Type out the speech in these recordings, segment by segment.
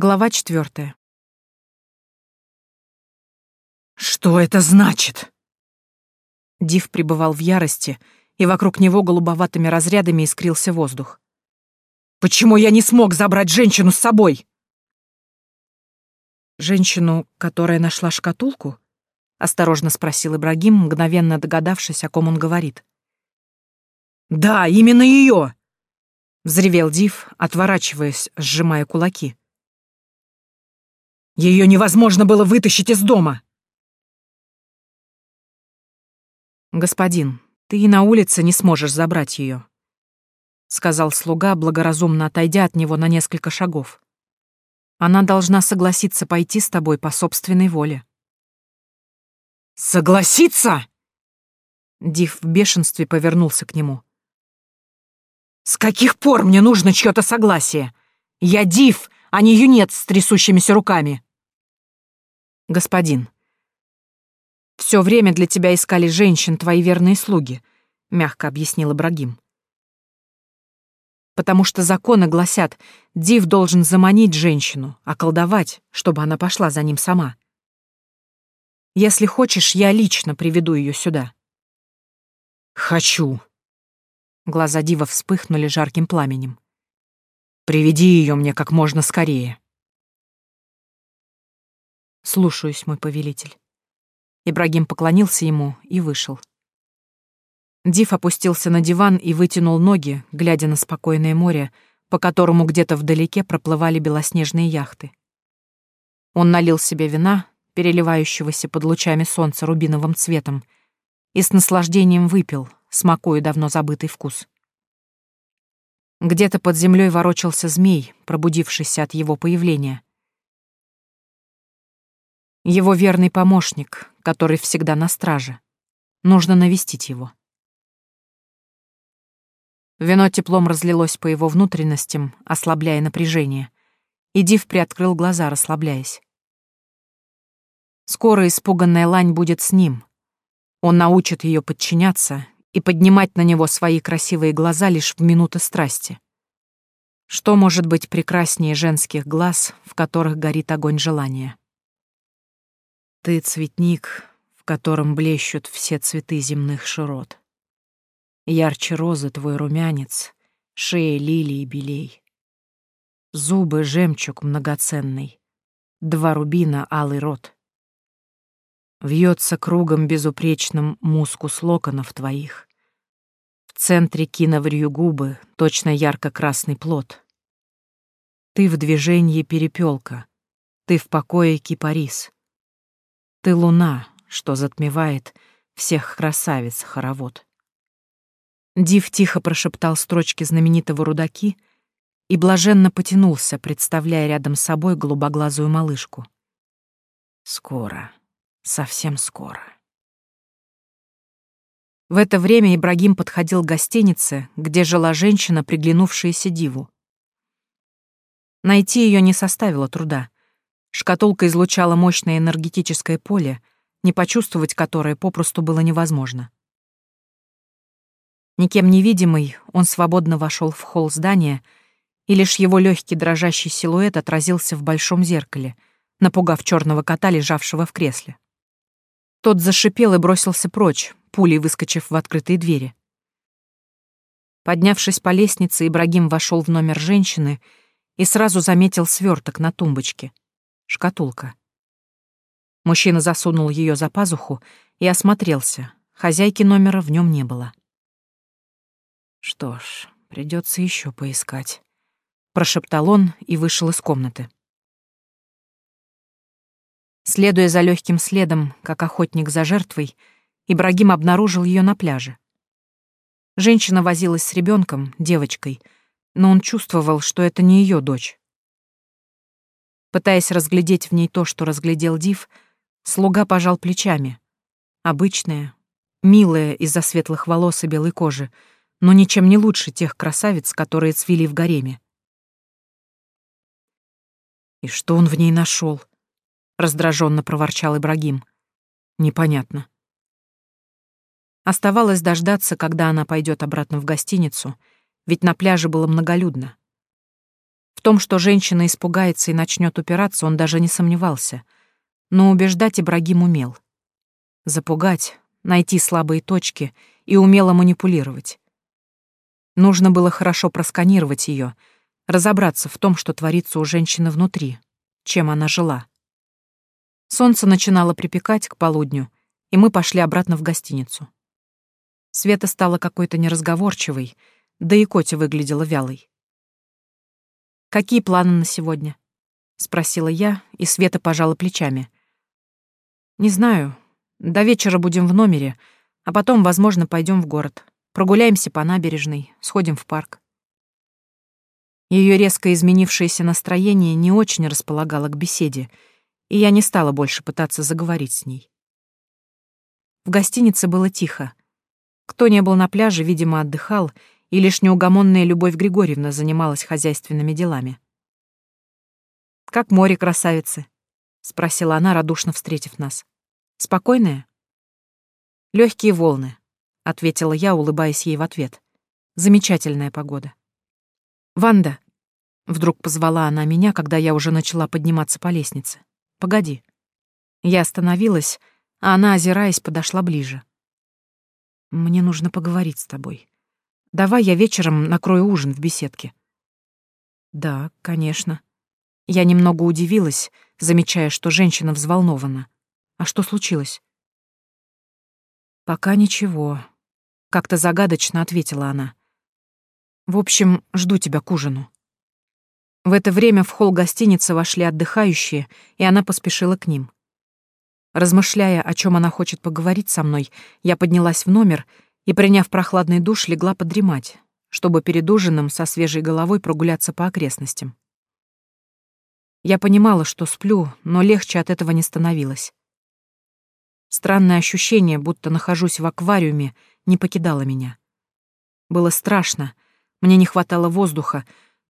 Глава четвертая. «Что это значит?» Див пребывал в ярости, и вокруг него голубоватыми разрядами искрился воздух. «Почему я не смог забрать женщину с собой?» «Женщину, которая нашла шкатулку?» — осторожно спросил Ибрагим, мгновенно догадавшись, о ком он говорит. «Да, именно ее!» — взревел Див, отворачиваясь, сжимая кулаки. Ее невозможно было вытащить из дома. «Господин, ты и на улице не сможешь забрать ее», — сказал слуга, благоразумно отойдя от него на несколько шагов. «Она должна согласиться пойти с тобой по собственной воле». «Согласиться?» Див в бешенстве повернулся к нему. «С каких пор мне нужно чье-то согласие? Я Див, а не юнец с трясущимися руками!» «Господин, все время для тебя искали женщин твои верные слуги», — мягко объяснил Ибрагим. «Потому что законы гласят, Див должен заманить женщину, околдовать, чтобы она пошла за ним сама. Если хочешь, я лично приведу ее сюда». «Хочу». Глаза Дива вспыхнули жарким пламенем. «Приведи ее мне как можно скорее». «Слушаюсь, мой повелитель». Ибрагим поклонился ему и вышел. Див опустился на диван и вытянул ноги, глядя на спокойное море, по которому где-то вдалеке проплывали белоснежные яхты. Он налил себе вина, переливающегося под лучами солнца рубиновым цветом, и с наслаждением выпил, смакуя давно забытый вкус. Где-то под землей ворочался змей, пробудившийся от его появления. Его верный помощник, который всегда на страже. Нужно навестить его. Вино теплом разлилось по его внутренностям, ослабляя напряжение, и Див приоткрыл глаза, расслабляясь. Скоро испуганная лань будет с ним. Он научит ее подчиняться и поднимать на него свои красивые глаза лишь в минуты страсти. Что может быть прекраснее женских глаз, в которых горит огонь желания? Ты цветник, в котором блещут все цветы земных широт. Ярче розы твой румянец, шея лилии белей. Зубы жемчуг многоценный, два рубина алый рот. Вьется кругом безупречным мускус локонов твоих. В центре киноврью губы точно ярко-красный плод. Ты в движении перепелка, ты в покое кипарис. Ты луна, что затмевает всех красавиц хоровод. Див тихо прошептал строчки знаменитого рудаки и блаженно потянулся, представляя рядом с собой голубоглазую малышку. Скоро, совсем скоро. В это время Ибрагим подходил к гостинице, где жила женщина, приглянувшаяся Диву. Найти ее не составило труда. Шкатулка излучала мощное энергетическое поле, не почувствовать которое попросту было невозможно. Никем невидимый, он свободно вошел в холл здания, и лишь его легкий дрожащий силуэт отразился в большом зеркале, напугав черного кота, лежавшего в кресле. Тот зашипел и бросился прочь, пулей выскочив в открытые двери. Поднявшись по лестнице, Ибрагим вошел в номер женщины и сразу заметил сверток на тумбочке — Шкатулка. Мужчина засунул ее за пазуху и осмотрелся. Хозяйки номера в нем не было. Что ж, придется еще поискать, прошептал он и вышел из комнаты. Следуя за легким следом, как охотник за жертвой, Ибрагим обнаружил ее на пляже. Женщина возилась с ребенком, девочкой, но он чувствовал, что это не ее дочь. Пытаясь разглядеть в ней то, что разглядел Див, слуга пожал плечами. Обычная, милая из-за светлых волос и белой кожи, но ничем не лучше тех красавиц, которые цвели в гареме. «И что он в ней нашел? раздраженно проворчал Ибрагим. «Непонятно». Оставалось дождаться, когда она пойдет обратно в гостиницу, ведь на пляже было многолюдно. В том, что женщина испугается и начнет упираться, он даже не сомневался. Но убеждать Ибрагим умел. Запугать, найти слабые точки и умело манипулировать. Нужно было хорошо просканировать ее, разобраться в том, что творится у женщины внутри, чем она жила. Солнце начинало припекать к полудню, и мы пошли обратно в гостиницу. Света стала какой-то неразговорчивой, да и Котя выглядела вялой. «Какие планы на сегодня?» — спросила я, и Света пожала плечами. «Не знаю. До вечера будем в номере, а потом, возможно, пойдем в город. Прогуляемся по набережной, сходим в парк». Ее резко изменившееся настроение не очень располагало к беседе, и я не стала больше пытаться заговорить с ней. В гостинице было тихо. Кто не был на пляже, видимо, отдыхал, и лишь неугомонная Любовь Григорьевна занималась хозяйственными делами. «Как море, красавицы?» — спросила она, радушно встретив нас. «Спокойное?» Легкие волны», — ответила я, улыбаясь ей в ответ. «Замечательная погода». «Ванда!» — вдруг позвала она меня, когда я уже начала подниматься по лестнице. «Погоди». Я остановилась, а она, озираясь, подошла ближе. «Мне нужно поговорить с тобой. Давай я вечером накрою ужин в беседке». «Да, конечно». Я немного удивилась, замечая, что женщина взволнована. «А что случилось?» «Пока ничего», — как-то загадочно ответила она. В общем, жду тебя к ужину». В это время в холл гостиницы вошли отдыхающие, и она поспешила к ним. Размышляя, о чем она хочет поговорить со мной, я поднялась в номер и, приняв прохладный душ, легла подремать, чтобы перед ужином со свежей головой прогуляться по окрестностям. Я понимала, что сплю, но легче от этого не становилось. Странное ощущение, будто нахожусь в аквариуме, не покидало меня. Было страшно — мне не хватало воздуха,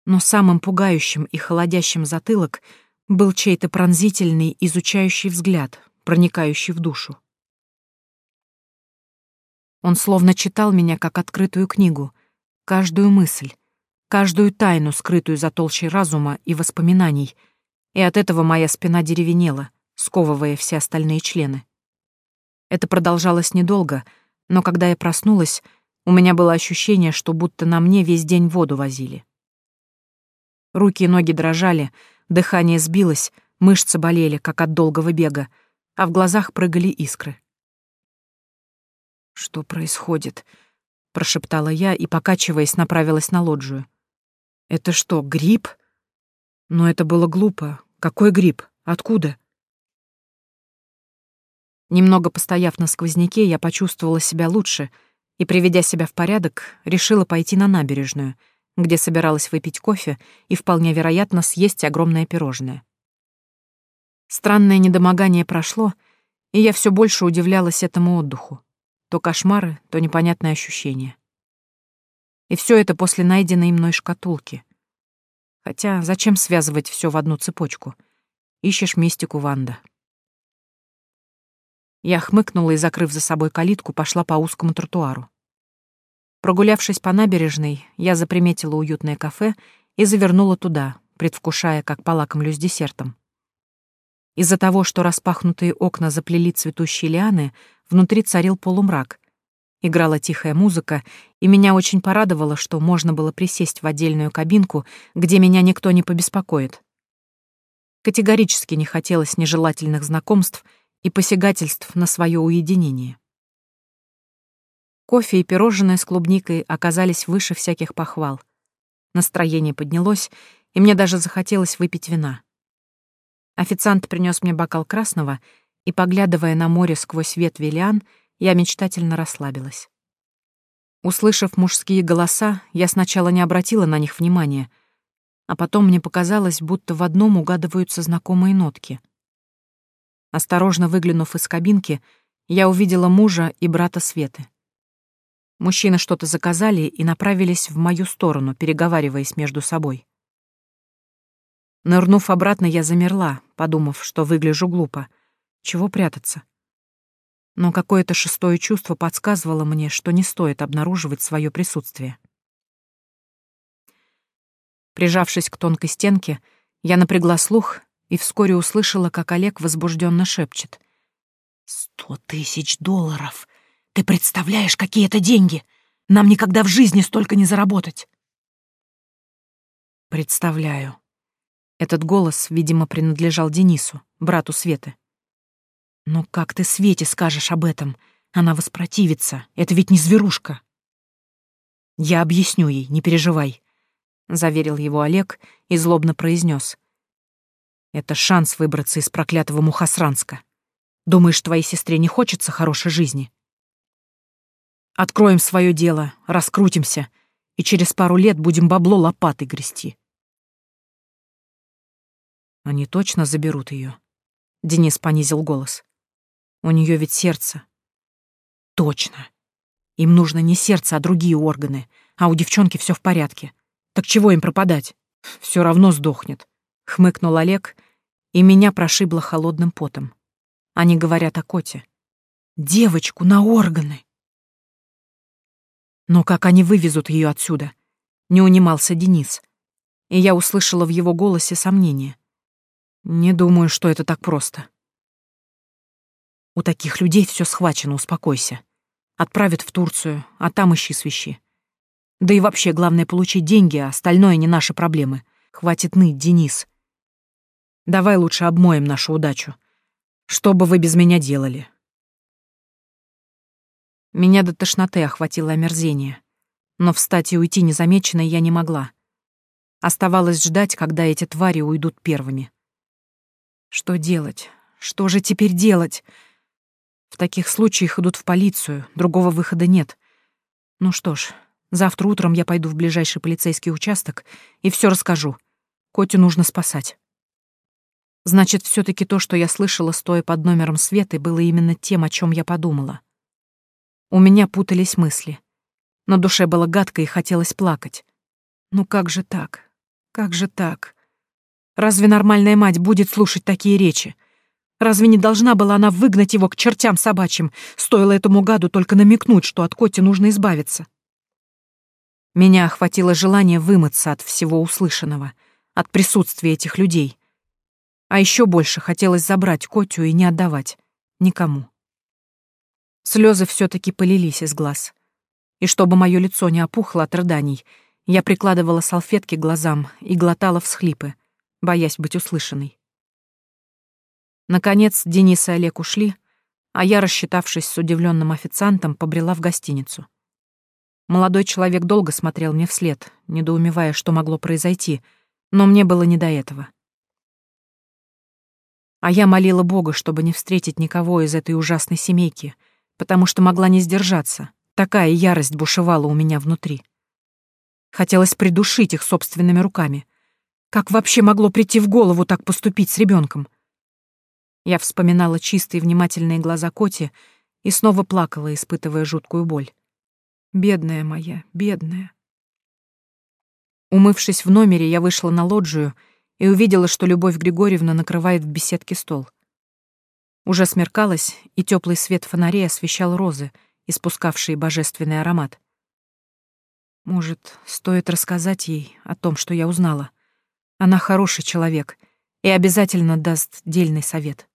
но самым пугающим и холодящим затылок был чей-то пронзительный, изучающий взгляд, проникающий в душу. Он словно читал меня как открытую книгу, каждую мысль, каждую тайну, скрытую за толщей разума и воспоминаний, и от этого моя спина деревенела, сковывая все остальные члены. Это продолжалось недолго, но когда я проснулась, у меня было ощущение, что будто на мне весь день воду возили. Руки и ноги дрожали, дыхание сбилось, мышцы болели, как от долгого бега, а в глазах прыгали искры. «Что происходит?» — прошептала я и, покачиваясь, направилась на лоджию. «Это что, грипп?» Но это было глупо. Какой грипп? Откуда? Немного постояв на сквозняке, я почувствовала себя лучше — и, приведя себя в порядок, решила пойти на набережную, где собиралась выпить кофе и, вполне вероятно, съесть огромное пирожное. Странное недомогание прошло, и я все больше удивлялась этому отдыху. То кошмары, то непонятное ощущение. И все это после найденной мной шкатулки. Хотя зачем связывать все в одну цепочку? Ищешь мистику, Ванда. Я хмыкнула и, закрыв за собой калитку, пошла по узкому тротуару. Прогулявшись по набережной, я заприметила уютное кафе и завернула туда, предвкушая, как полакомлюсь десертом. Из-за того, что распахнутые окна заплели цветущие лианы, внутри царил полумрак. Играла тихая музыка, и меня очень порадовало, что можно было присесть в отдельную кабинку, где меня никто не побеспокоит. Категорически не хотелось нежелательных знакомств — и посягательств на свое уединение. Кофе и пирожное с клубникой оказались выше всяких похвал. Настроение поднялось, и мне даже захотелось выпить вина. Официант принес мне бокал красного, и, поглядывая на море сквозь ветви лиан, я мечтательно расслабилась. Услышав мужские голоса, я сначала не обратила на них внимания, а потом мне показалось, будто в одном угадываются знакомые нотки. Осторожно выглянув из кабинки, я увидела мужа и брата Светы. Мужчины что-то заказали и направились в мою сторону, переговариваясь между собой. Нырнув обратно, я замерла, подумав, что выгляжу глупо. Чего прятаться? Но какое-то шестое чувство подсказывало мне, что не стоит обнаруживать свое присутствие. Прижавшись к тонкой стенке, я напрягла слух и вскоре услышала, как Олег возбужденно шепчет. «Сто тысяч долларов! Ты представляешь, какие это деньги! Нам никогда в жизни столько не заработать!» «Представляю». Этот голос, видимо, принадлежал Денису, брату Светы. «Но как ты Свете скажешь об этом? Она воспротивится. Это ведь не зверушка». «Я объясню ей, не переживай», — заверил его Олег и злобно произнес. «Это шанс выбраться из проклятого Мухасранска. Думаешь, твоей сестре не хочется хорошей жизни?» «Откроем свое дело, раскрутимся, и через пару лет будем бабло лопатой грести». «Они точно заберут ее?» Денис понизил голос. У нее ведь сердце. Точно. Им нужно не сердце, а другие органы, а у девчонки все в порядке. Так чего им пропадать? Все равно сдохнет. Хмыкнул Олег, и меня прошибло холодным потом. Они говорят о коте. Девочку на органы. Но как они вывезут ее отсюда? Не унимался Денис. И я услышала в его голосе сомнение. Не думаю, что это так просто. У таких людей все схвачено, успокойся. Отправят в Турцию, а там ищи свищи. Да и вообще, главное получить деньги, а остальное не наши проблемы. Хватит ныть, Денис. Давай лучше обмоем нашу удачу. Что бы вы без меня делали? Меня до тошноты охватило омерзение. Но встать и уйти незамеченной я не могла. Оставалось ждать, когда эти твари уйдут первыми. Что делать? Что же теперь делать? В таких случаях идут в полицию, другого выхода нет. Ну что ж, завтра утром я пойду в ближайший полицейский участок и все расскажу. Котю нужно спасать. Значит, все таки то, что я слышала, стоя под номером Светы, было именно тем, о чем я подумала. У меня путались мысли. На душе было гадко и хотелось плакать. Ну как же так? Как же так? Разве нормальная мать будет слушать такие речи? Разве не должна была она выгнать его к чертям собачьим? Стоило этому гаду только намекнуть, что от Коти нужно избавиться. Меня охватило желание вымыться от всего услышанного, от присутствия этих людей. А еще больше хотелось забрать Котю и не отдавать. Никому. Слезы все-таки полились из глаз. И чтобы мое лицо не опухло от рыданий, я прикладывала салфетки к глазам и глотала всхлипы, боясь быть услышанной. Наконец Денис и Олег ушли, а я, рассчитавшись с удивленным официантом, побрела в гостиницу. Молодой человек долго смотрел мне вслед, недоумевая, что могло произойти, но мне было не до этого. А я молила Бога, чтобы не встретить никого из этой ужасной семейки, потому что могла не сдержаться. Такая ярость бушевала у меня внутри. Хотелось придушить их собственными руками. Как вообще могло прийти в голову так поступить с ребенком? Я вспоминала чистые внимательные глаза Коти и снова плакала, испытывая жуткую боль. Бедная моя, бедная. Умывшись в номере, я вышла на лоджию и увидела, что Любовь Григорьевна накрывает в беседке стол. Уже смеркалось, и теплый свет фонарей освещал розы, испускавшие божественный аромат. Может, стоит рассказать ей о том, что я узнала. Она хороший человек и обязательно даст дельный совет.